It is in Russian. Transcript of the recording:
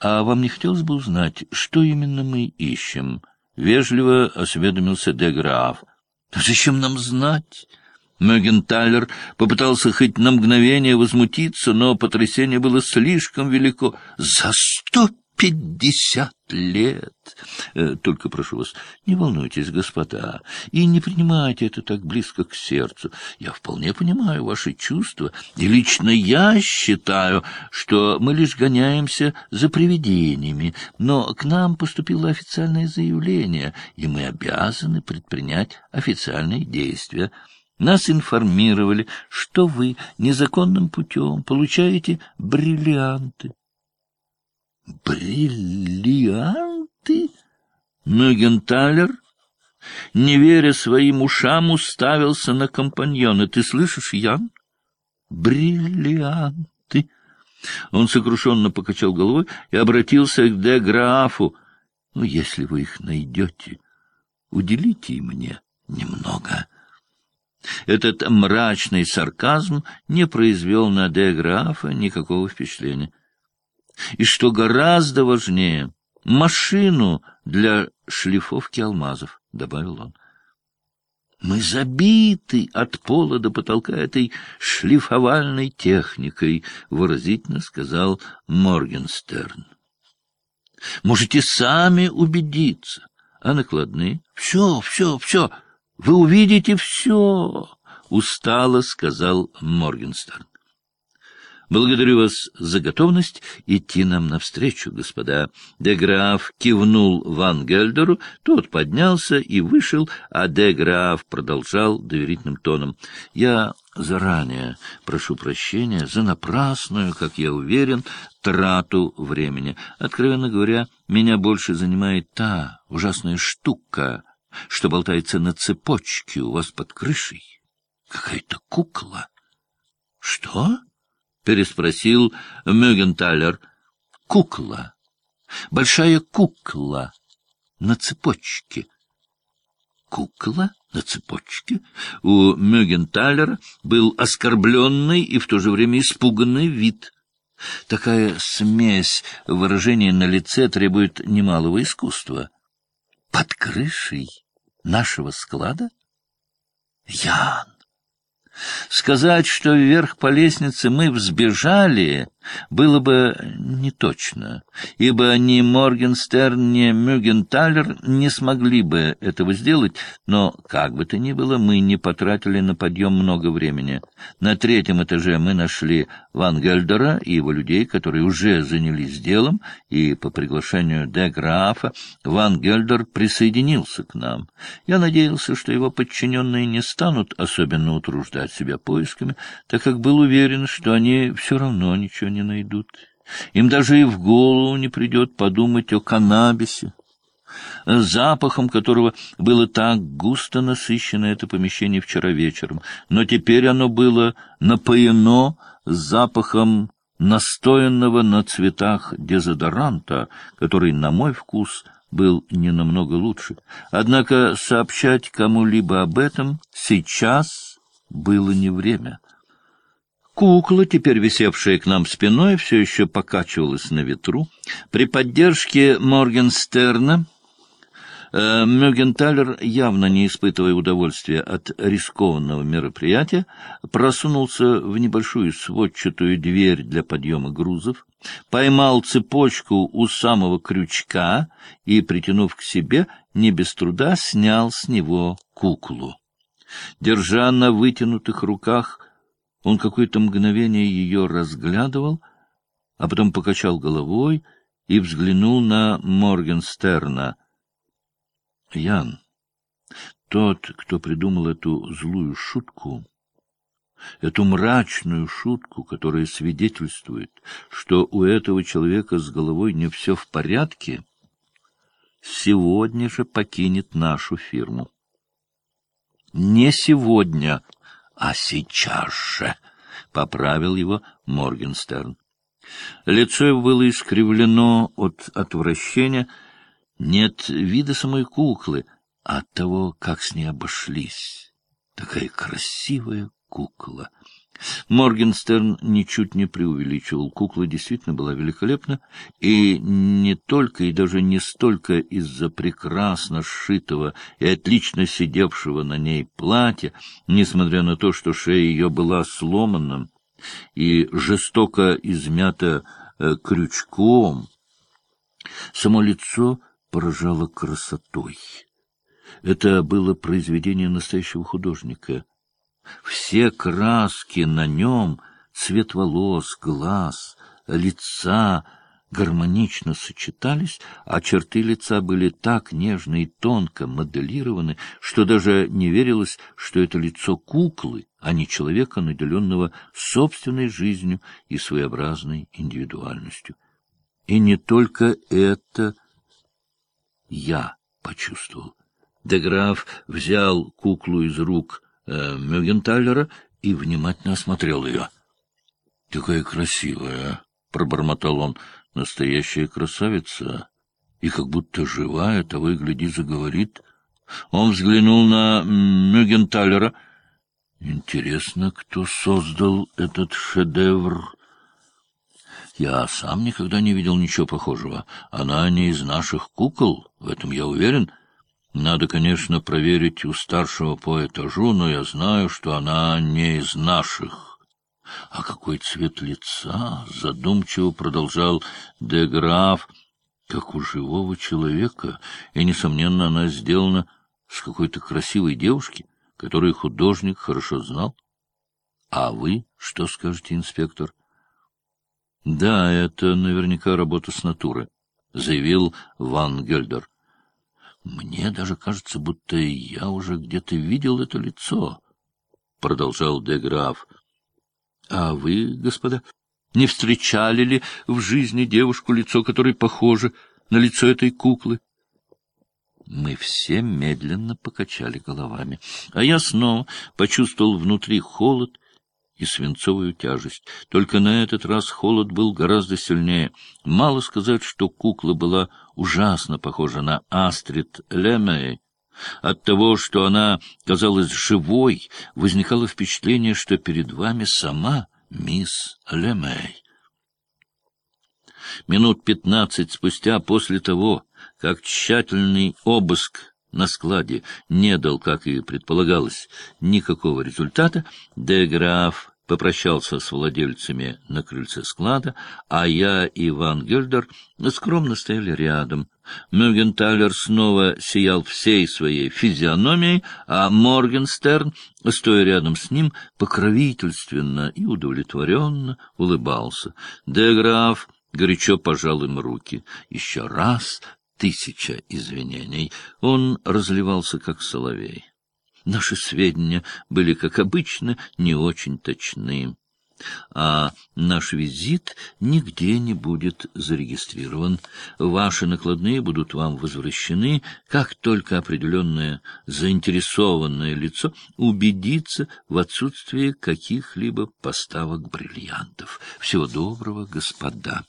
а вам не хотелось бы узнать, что именно мы ищем? Вежливо осведомился де Граф. Зачем нам знать? Мюгенталер попытался хоть на мгновение возмутиться, но потрясение было слишком велико. «За сто пятьдесят лет. Э, только прошу вас, не волнуйтесь, господа, и не принимайте это так близко к сердцу. Я вполне понимаю ваши чувства, и лично я считаю, что мы лишь гоняемся за привидениями, но к нам поступило официальное заявление, и мы обязаны предпринять официальные действия. Нас информировали, что вы незаконным путем получаете бриллианты. Бриллианты? Мюгенталер, не веря своим ушам, уставился на компаньона. Ты слышишь, Ян? Бриллианты. Он сокрушенно покачал головой и обратился к де Графу. Ну, если вы их найдете, уделите мне немного. Этот мрачный сарказм не произвел на де Графа никакого впечатления и, что гораздо важнее, машину для шлифовки алмазов, — добавил он. Мы забиты от пола до потолка этой шлифовальной техникой, — выразительно сказал Моргенстерн. Можете сами убедиться. А накладные? Все, все, все. Вы увидите все, — устало сказал Моргенстерн. Благодарю вас за готовность идти нам навстречу, господа. Деграф кивнул Ван Гельдеру, тот поднялся и вышел, а Деграф продолжал доверительным тоном. Я заранее прошу прощения за напрасную, как я уверен, трату времени. Откровенно говоря, меня больше занимает та ужасная штука, что болтается на цепочке у вас под крышей. Какая-то кукла. Что? — переспросил Мюгенталер. — Кукла. Большая кукла на цепочке. Кукла на цепочке? У Мюгенталера был оскорбленный и в то же время испуганный вид. Такая смесь выражения на лице требует немалого искусства. Под крышей нашего склада? Ян! Сказать, что вверх по лестнице мы взбежали, было бы неточно, ибо ни Моргенстерн, ни Мюгенталер не смогли бы этого сделать, но, как бы то ни было, мы не потратили на подъем много времени. На третьем этаже мы нашли Ван Гельдера и его людей, которые уже занялись делом, и по приглашению де Графа Ван Гельдер присоединился к нам. Я надеялся, что его подчиненные не станут особенно утруждать себя поисками, так как был уверен, что они все равно ничего не найдут. Им даже и в голову не придет подумать о каннабисе, запахом которого было так густо насыщено это помещение вчера вечером, но теперь оно было напоено запахом настоянного на цветах дезодоранта, который, на мой вкус, был не намного лучше. Однако сообщать кому-либо об этом сейчас было не время. Кукла, теперь висевшая к нам спиной, все еще покачивалась на ветру. При поддержке Моргенстерна э, Мюгенталер, явно не испытывая удовольствия от рискованного мероприятия, просунулся в небольшую сводчатую дверь для подъема грузов, поймал цепочку у самого крючка и, притянув к себе, не без труда снял с него куклу. Держа на вытянутых руках он какое-то мгновение ее разглядывал, а потом покачал головой и взглянул на Моргенстерна. — Ян, тот, кто придумал эту злую шутку, эту мрачную шутку, которая свидетельствует, что у этого человека с головой не все в порядке, сегодня же покинет нашу фирму. Не сегодня, — а сейчас же, — поправил его Моргенстерн. Лицо его было искривлено от отвращения. Нет вида самой куклы, а от того, как с ней обошлись. Такая красивая кукла. Моргенстерн ничуть не преувеличивал. Кукла действительно была великолепна, и не только и даже не столько из-за прекрасно сшитого и отлично сидевшего на ней платья, несмотря на то, что шея ее была сломана и жестоко измята э, крючком, само лицо поражало красотой. Это было произведение настоящего художника — все краски на нем, цвет волос, глаз, лица гармонично сочетались, а черты лица были так нежно и тонко моделированы, что даже не верилось, что это лицо куклы, а не человека, наделенного собственной жизнью и своеобразной индивидуальностью. И не только это я почувствовал. Деграф взял куклу из рук э, Мюгенталера и внимательно осмотрел ее. — Такая красивая, — пробормотал он, — настоящая красавица, и как будто живая, того и гляди заговорит. Он взглянул на Мюгенталера. Интересно, кто создал этот шедевр? Я сам никогда не видел ничего похожего. Она не из наших кукол, в этом я уверен. Надо, конечно, проверить у старшего по этажу, но я знаю, что она не из наших. А какой цвет лица? Задумчиво продолжал Деграф, как у живого человека, и, несомненно, она сделана с какой-то красивой девушки, которую художник хорошо знал. А вы что скажете, инспектор? — Да, это наверняка работа с натуры, — заявил Ван Гельдер. Мне даже кажется, будто я уже где-то видел это лицо, — продолжал Деграф. — А вы, господа, не встречали ли в жизни девушку, лицо которой похоже на лицо этой куклы? Мы все медленно покачали головами, а я снова почувствовал внутри холод и свинцовую тяжесть. Только на этот раз холод был гораздо сильнее. Мало сказать, что кукла была ужасно похожа на Астрид Лемей. От того, что она казалась живой, возникало впечатление, что перед вами сама мисс Лемей. Минут пятнадцать спустя после того, как тщательный обыск на складе не дал, как и предполагалось, никакого результата, Деграф попрощался с владельцами на крыльце склада, а я и Ван Гельдер скромно стояли рядом. Мюгенталер снова сиял всей своей физиономией, а Моргенстерн, стоя рядом с ним, покровительственно и удовлетворенно улыбался. Деграф горячо пожал им руки. Еще раз тысяча извинений. Он разливался, как соловей. Наши сведения были, как обычно, не очень точны, а наш визит нигде не будет зарегистрирован. Ваши накладные будут вам возвращены, как только определенное заинтересованное лицо убедится в отсутствии каких-либо поставок бриллиантов. Всего доброго, господа!